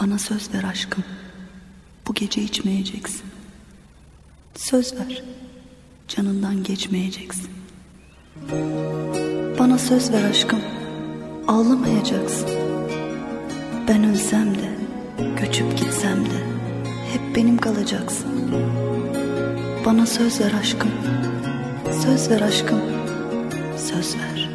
Bana söz ver aşkım. Bu gece içmeyeceksin. Söz ver. Canından geçmeyeceksin. Bana söz ver aşkım. Ağlamayacaksın. Ben ölsem de, göçüp gitsem de hep benim kalacaksın. Bana söz ver aşkım. Söz ver aşkım. Söz ver.